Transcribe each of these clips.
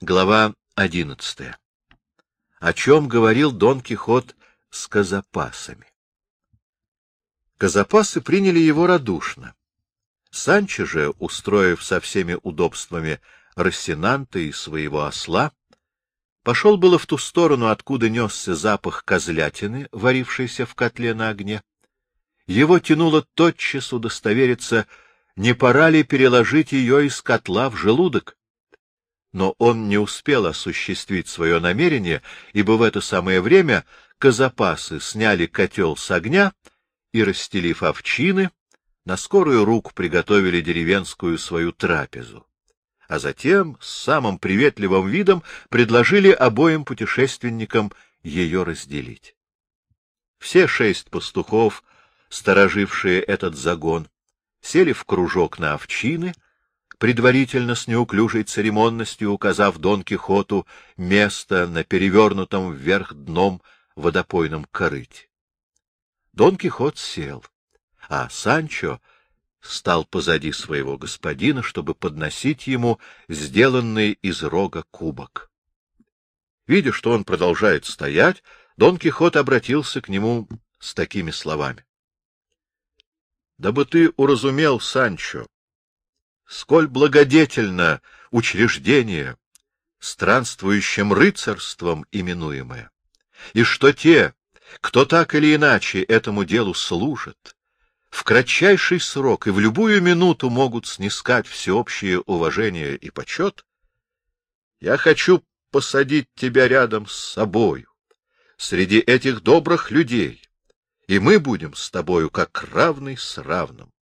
Глава одиннадцатая. О чем говорил Дон Кихот с казапасами? Казапасы приняли его радушно. Санчо же, устроив со всеми удобствами Рассенанта и своего осла, пошел было в ту сторону, откуда несся запах козлятины, варившейся в котле на огне. Его тянуло тотчас удостовериться, не пора ли переложить ее из котла в желудок но он не успел осуществить свое намерение, ибо в это самое время казапасы сняли котел с огня и, расстелив овчины, на скорую руку приготовили деревенскую свою трапезу, а затем с самым приветливым видом предложили обоим путешественникам ее разделить. Все шесть пастухов, сторожившие этот загон, сели в кружок на овчины — предварительно с неуклюжей церемонностью указав Дон Кихоту место на перевернутом вверх дном водопойном корыте. Дон Кихот сел, а Санчо стал позади своего господина, чтобы подносить ему сделанный из рога кубок. Видя, что он продолжает стоять, Дон Кихот обратился к нему с такими словами. — Да бы ты уразумел, Санчо, сколь благодетельно учреждение, странствующим рыцарством именуемое, и что те, кто так или иначе этому делу служат, в кратчайший срок и в любую минуту могут снискать всеобщее уважение и почет, я хочу посадить тебя рядом с собою, среди этих добрых людей, и мы будем с тобою как равный с равным.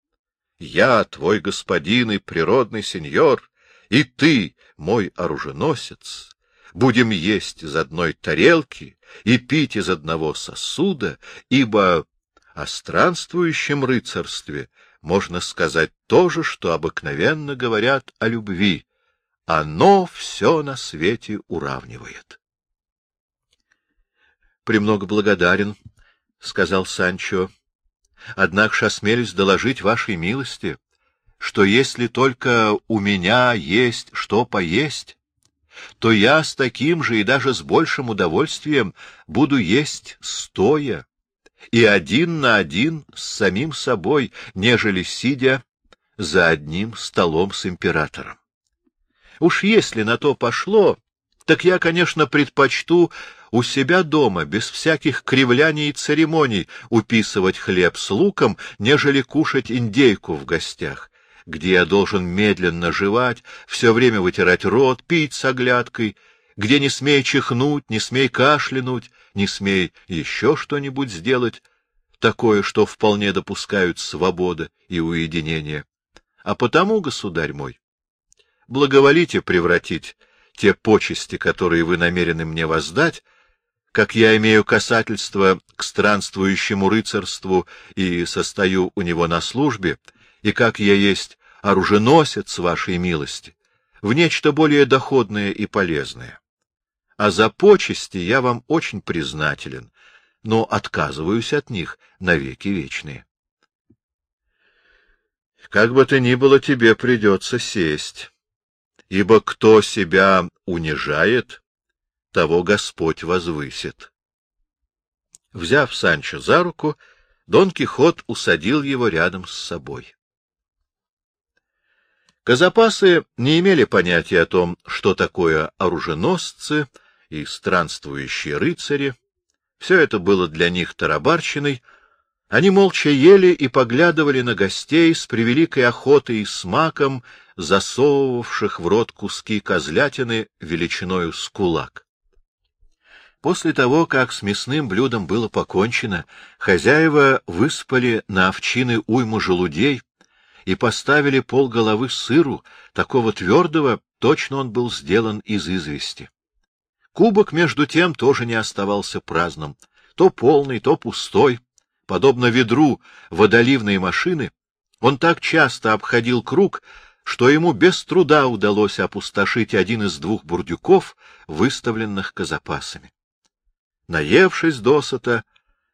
Я твой господин и природный сеньор, и ты, мой оруженосец, будем есть из одной тарелки и пить из одного сосуда, ибо о странствующем рыцарстве можно сказать то же, что обыкновенно говорят о любви. Оно все на свете уравнивает. — Премного благодарен, — сказал Санчо, Однако осмелюсь доложить вашей милости, что если только у меня есть что поесть, то я с таким же и даже с большим удовольствием буду есть стоя и один на один с самим собой, нежели сидя за одним столом с императором. Уж если на то пошло, так я, конечно, предпочту у себя дома, без всяких кривляний и церемоний, уписывать хлеб с луком, нежели кушать индейку в гостях, где я должен медленно жевать, все время вытирать рот, пить с оглядкой, где не смей чихнуть, не смей кашлянуть, не смей еще что-нибудь сделать, такое, что вполне допускают свобода и уединение. А потому, государь мой, благоволите превратить те почести, которые вы намерены мне воздать, как я имею касательство к странствующему рыцарству и состою у него на службе, и как я есть оруженосец вашей милости, в нечто более доходное и полезное. А за почести я вам очень признателен, но отказываюсь от них навеки вечные. Как бы то ни было, тебе придется сесть ибо кто себя унижает, того Господь возвысит. Взяв Санчо за руку, Дон Кихот усадил его рядом с собой. Казапасы не имели понятия о том, что такое оруженосцы и странствующие рыцари. Все это было для них тарабарщиной. Они молча ели и поглядывали на гостей с превеликой охотой и смаком, засовывавших в рот куски козлятины величиною с кулак. После того, как с мясным блюдом было покончено, хозяева выспали на овчины уйму желудей и поставили пол головы сыру, такого твердого, точно он был сделан из извести. Кубок, между тем, тоже не оставался праздным, то полный, то пустой, подобно ведру водоливной машины, он так часто обходил круг, что ему без труда удалось опустошить один из двух бурдюков, выставленных казапасами. Наевшись досыта,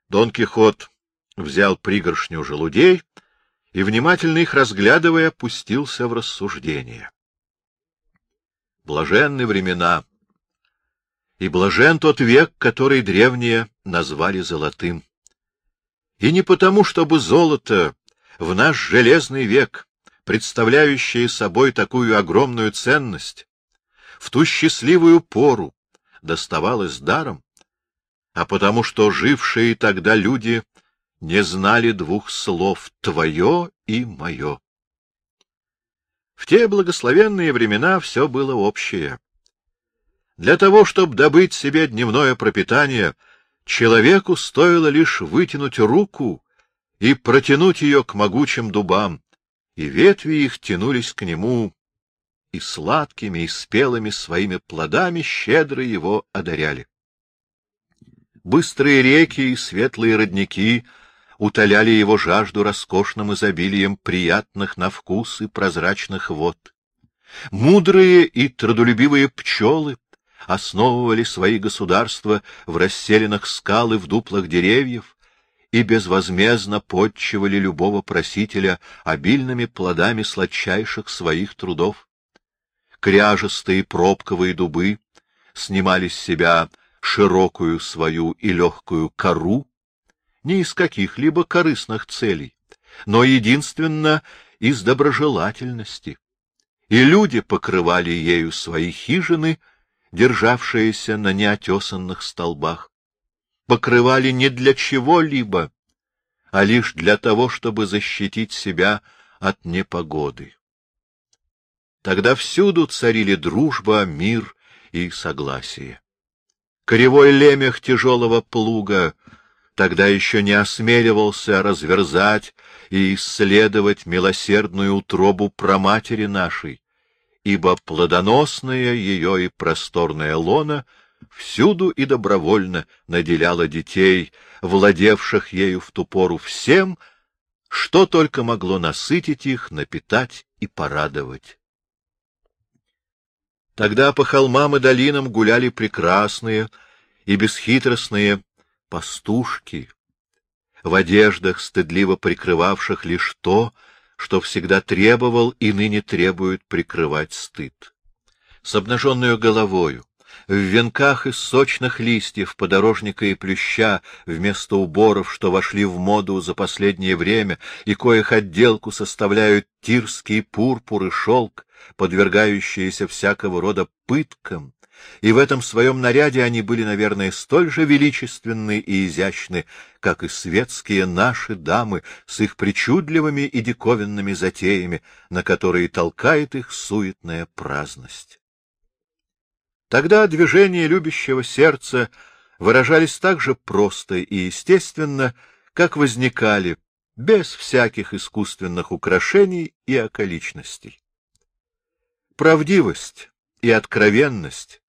Дон Кихот взял пригоршню желудей и, внимательно их разглядывая, пустился в рассуждение. Блаженны времена. И блажен тот век, который древние назвали золотым. И не потому, чтобы золото в наш железный век, представляющее собой такую огромную ценность, в ту счастливую пору доставалось даром, а потому что жившие тогда люди не знали двух слов «твое» и «мое». В те благословенные времена все было общее. Для того, чтобы добыть себе дневное пропитание, человеку стоило лишь вытянуть руку и протянуть ее к могучим дубам, и ветви их тянулись к нему, и сладкими и спелыми своими плодами щедро его одаряли. Быстрые реки и светлые родники — утоляли его жажду роскошным изобилием приятных на вкус и прозрачных вод. Мудрые и трудолюбивые пчелы основывали свои государства в расселенных скал и в дуплах деревьев и безвозмездно подчивали любого просителя обильными плодами сладчайших своих трудов. Кряжестые пробковые дубы снимали с себя широкую свою и легкую кору, не из каких-либо корыстных целей, но единственно из доброжелательности. И люди покрывали ею свои хижины, державшиеся на неотесанных столбах. Покрывали не для чего-либо, а лишь для того, чтобы защитить себя от непогоды. Тогда всюду царили дружба, мир и согласие. Коревой лемех тяжелого плуга тогда еще не осмеливался разверзать и исследовать милосердную утробу проматери нашей, ибо плодоносная ее и просторная лона всюду и добровольно наделяла детей, владевших ею в ту пору всем, что только могло насытить их, напитать и порадовать. Тогда по холмам и долинам гуляли прекрасные и бесхитростные пастушки, в одеждах, стыдливо прикрывавших лишь то, что всегда требовал и ныне требует прикрывать стыд. С обнаженную головою, в венках из сочных листьев, подорожника и плюща, вместо уборов, что вошли в моду за последнее время, и коих отделку составляют тирский пурпур и шелк, подвергающиеся всякого рода пыткам, и в этом своем наряде они были, наверное, столь же величественны и изящны, как и светские наши дамы с их причудливыми и диковинными затеями, на которые толкает их суетная праздность. Тогда движения любящего сердца выражались так же просто и естественно, как возникали, без всяких искусственных украшений и околичностей. Правдивость и откровенность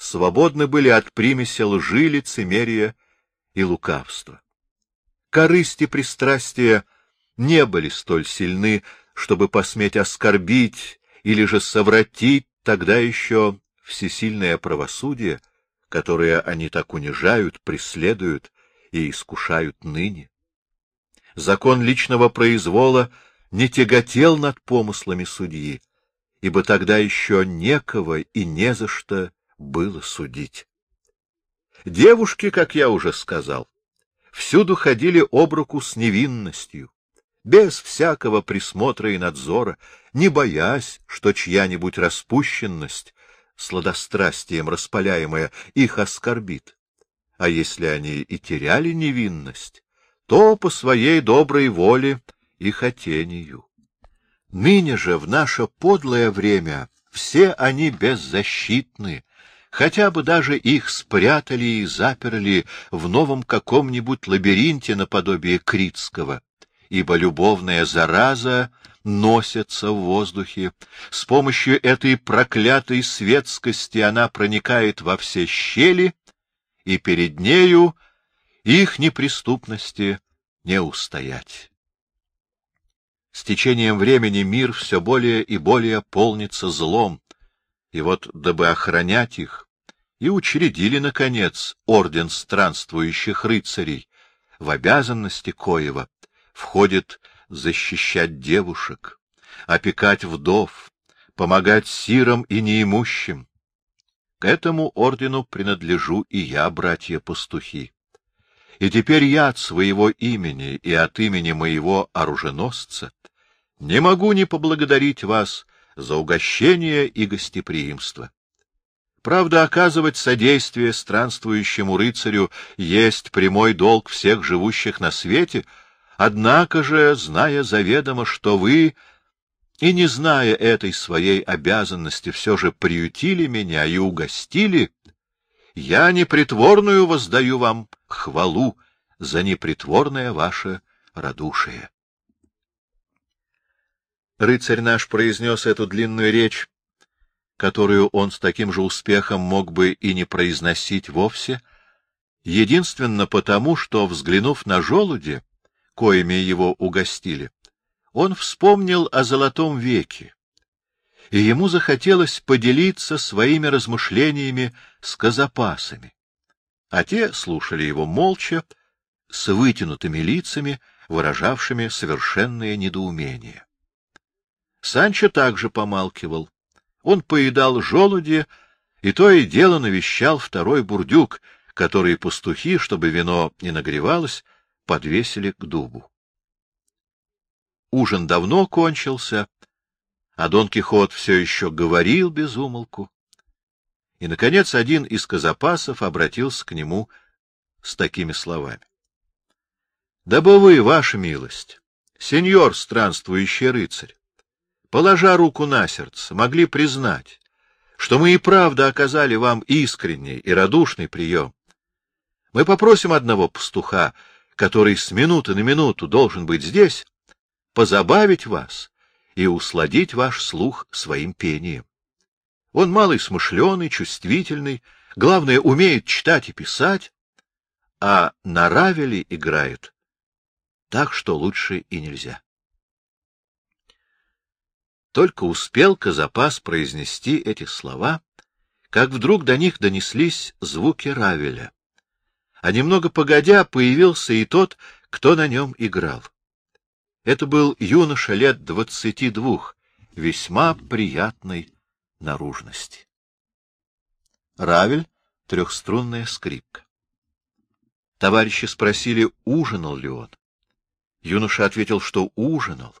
свободны были от примеси лжи, лицемерия и лукавства. Корысти пристрастия не были столь сильны, чтобы посметь оскорбить или же совратить тогда еще всесильное правосудие, которое они так унижают, преследуют и искушают ныне. Закон личного произвола не тяготел над помыслами судьи, ибо тогда еще некого и не за что было судить. Девушки, как я уже сказал, всюду ходили об руку с невинностью, без всякого присмотра и надзора, не боясь, что чья-нибудь распущенность, сладострастием распаляемая, их оскорбит. А если они и теряли невинность, то по своей доброй воле и хотению. Ныне же, в наше подлое время, все они беззащитны, хотя бы даже их спрятали и заперли в новом каком-нибудь лабиринте наподобие Критского, ибо любовная зараза носится в воздухе. С помощью этой проклятой светскости она проникает во все щели, и перед нею их неприступности не устоять. С течением времени мир все более и более полнится злом, и вот, дабы охранять их, и учредили, наконец, орден странствующих рыцарей, в обязанности коего входит защищать девушек, опекать вдов, помогать сирам и неимущим. К этому ордену принадлежу и я, братья-пастухи. И теперь я от своего имени и от имени моего оруженосца не могу не поблагодарить вас за угощение и гостеприимство. Правда, оказывать содействие странствующему рыцарю есть прямой долг всех живущих на свете, однако же, зная заведомо, что вы, и не зная этой своей обязанности, все же приютили меня и угостили, я непритворную воздаю вам хвалу за непритворное ваше радушие. Рыцарь наш произнес эту длинную речь которую он с таким же успехом мог бы и не произносить вовсе, единственно потому, что, взглянув на желуди, коими его угостили, он вспомнил о золотом веке, и ему захотелось поделиться своими размышлениями с казапасами. А те слушали его молча, с вытянутыми лицами, выражавшими совершенное недоумение. Санчо также помалкивал. Он поедал желуди, и то и дело навещал второй бурдюк, который пастухи, чтобы вино не нагревалось, подвесили к дубу. Ужин давно кончился, а Дон Кихот все еще говорил без умолку. И, наконец, один из казапасов обратился к нему с такими словами. — Да бы вы, ваша милость, сеньор странствующий рыцарь, положа руку на сердце, могли признать, что мы и правда оказали вам искренний и радушный прием. Мы попросим одного пастуха, который с минуты на минуту должен быть здесь, позабавить вас и усладить ваш слух своим пением. Он малый смышленый, чувствительный, главное, умеет читать и писать, а на равеле играет так, что лучше и нельзя. Только успел Казапас произнести эти слова, как вдруг до них донеслись звуки Равеля. А немного погодя появился и тот, кто на нем играл. Это был юноша лет двадцати двух, весьма приятной наружности. Равель — трехструнная скрипка. Товарищи спросили, ужинал ли он. Юноша ответил, что ужинал.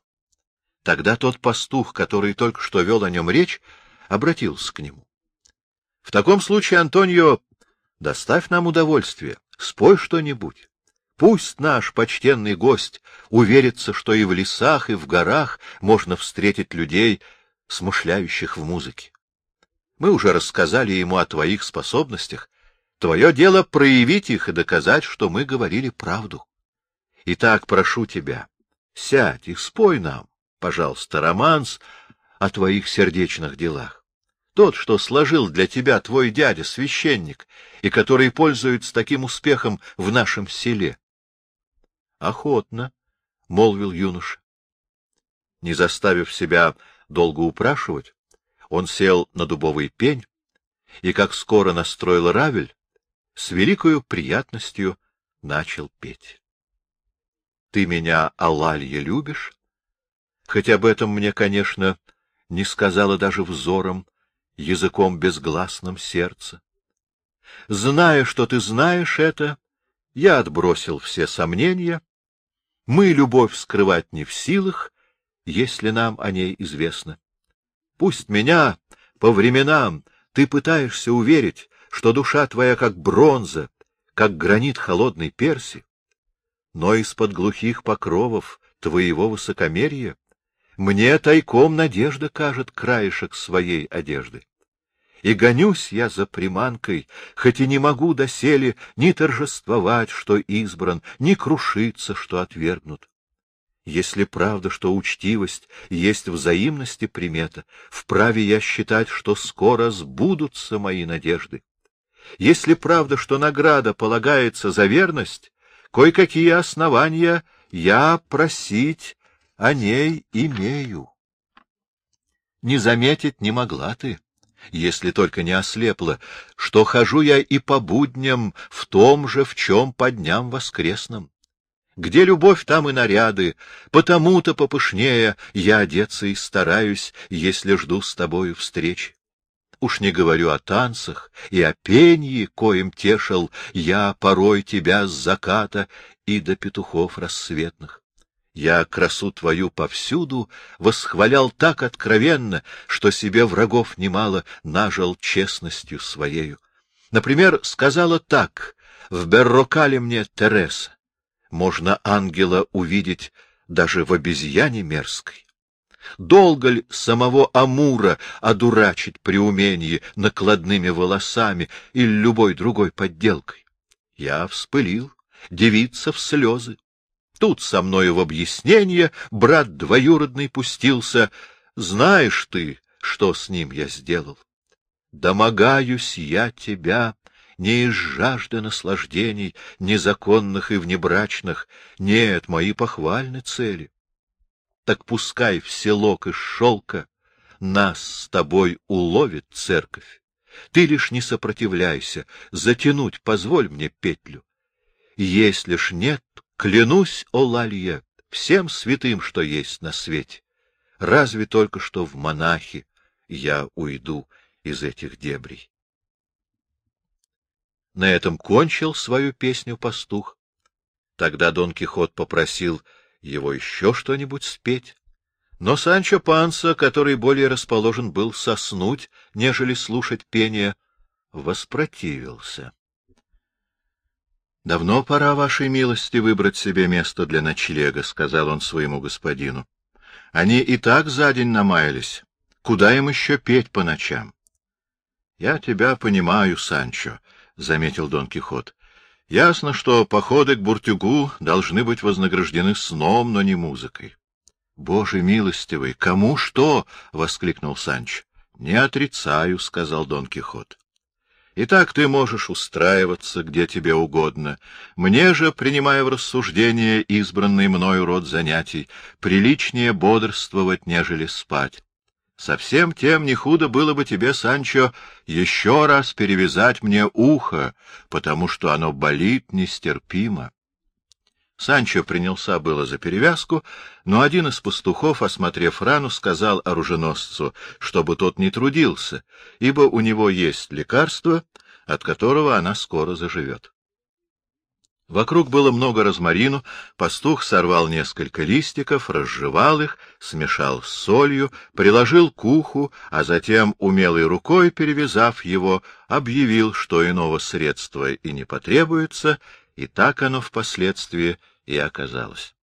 Тогда тот пастух, который только что вел о нем речь, обратился к нему. — В таком случае, Антонио, доставь нам удовольствие, спой что-нибудь. Пусть наш почтенный гость уверится, что и в лесах, и в горах можно встретить людей, смышляющих в музыке. Мы уже рассказали ему о твоих способностях. Твое дело проявить их и доказать, что мы говорили правду. Итак, прошу тебя, сядь и спой нам пожалуйста, романс о твоих сердечных делах. Тот, что сложил для тебя твой дядя, священник, и который пользуется таким успехом в нашем селе. — Охотно, — молвил юноша. Не заставив себя долго упрашивать, он сел на дубовый пень и, как скоро настроил Равель, с великою приятностью начал петь. — Ты меня, Алалья, любишь? Хотя об этом мне, конечно, не сказала даже взором, языком безгласным сердца. Зная, что ты знаешь это, я отбросил все сомнения. Мы любовь скрывать не в силах, если нам о ней известно. Пусть меня по временам ты пытаешься уверить, что душа твоя как бронза, как гранит холодной перси, но из-под глухих покровов твоего высокомерия мне тайком надежда кажет краешек своей одежды. И гонюсь я за приманкой, хоть и не могу доселе ни торжествовать, что избран, ни крушиться, что отвергнут. Если правда, что учтивость есть взаимности примета, вправе я считать, что скоро сбудутся мои надежды. Если правда, что награда полагается за верность, кое-какие основания я просить о ней имею. Не заметить не могла ты, если только не ослепла, что хожу я и по будням в том же, в чем по дням воскресным. Где любовь, там и наряды, потому-то попышнее я одеться и стараюсь, если жду с тобою встречи. Уж не говорю о танцах и о пенье, коим тешил я порой тебя с заката и до петухов рассветных. Я красу твою повсюду восхвалял так откровенно, что себе врагов немало нажил честностью своею. Например, сказала так в Беррокале мне Тереса. Можно ангела увидеть даже в обезьяне мерзкой. Долго ли самого Амура одурачить при умении накладными волосами или любой другой подделкой? Я вспылил, девица в слезы. Тут со мною в объяснение брат двоюродный пустился. Знаешь ты, что с ним я сделал? Домогаюсь я тебя не из жажды наслаждений, незаконных и внебрачных, нет, мои похвальны цели так пускай в селок из шелка нас с тобой уловит церковь. Ты лишь не сопротивляйся, затянуть позволь мне петлю. Если ж нет, клянусь, о Лалье, всем святым, что есть на свете, разве только что в монахи я уйду из этих дебрей. На этом кончил свою песню пастух. Тогда Дон Кихот попросил его еще что-нибудь спеть. Но Санчо Панса, который более расположен был соснуть, нежели слушать пение, воспротивился. — Давно пора, вашей милости, выбрать себе место для ночлега, — сказал он своему господину. — Они и так за день намаялись. Куда им еще петь по ночам? — Я тебя понимаю, Санчо, — заметил Дон Кихот. Ясно, что походы к Буртюгу должны быть вознаграждены сном, но не музыкой. — Боже милостивый, кому что? — воскликнул Санч. — Не отрицаю, — сказал Дон Кихот. — Итак, ты можешь устраиваться, где тебе угодно. Мне же, принимая в рассуждение избранный мною род занятий, приличнее бодрствовать, нежели спать. Совсем тем не худо было бы тебе, Санчо, еще раз перевязать мне ухо, потому что оно болит нестерпимо. Санчо принялся было за перевязку, но один из пастухов, осмотрев рану, сказал оруженосцу, чтобы тот не трудился, ибо у него есть лекарство, от которого она скоро заживет. Вокруг было много розмарину, пастух сорвал несколько листиков, разжевал их, смешал с солью, приложил к уху, а затем, умелой рукой перевязав его, объявил, что иного средства и не потребуется, и так оно впоследствии и оказалось.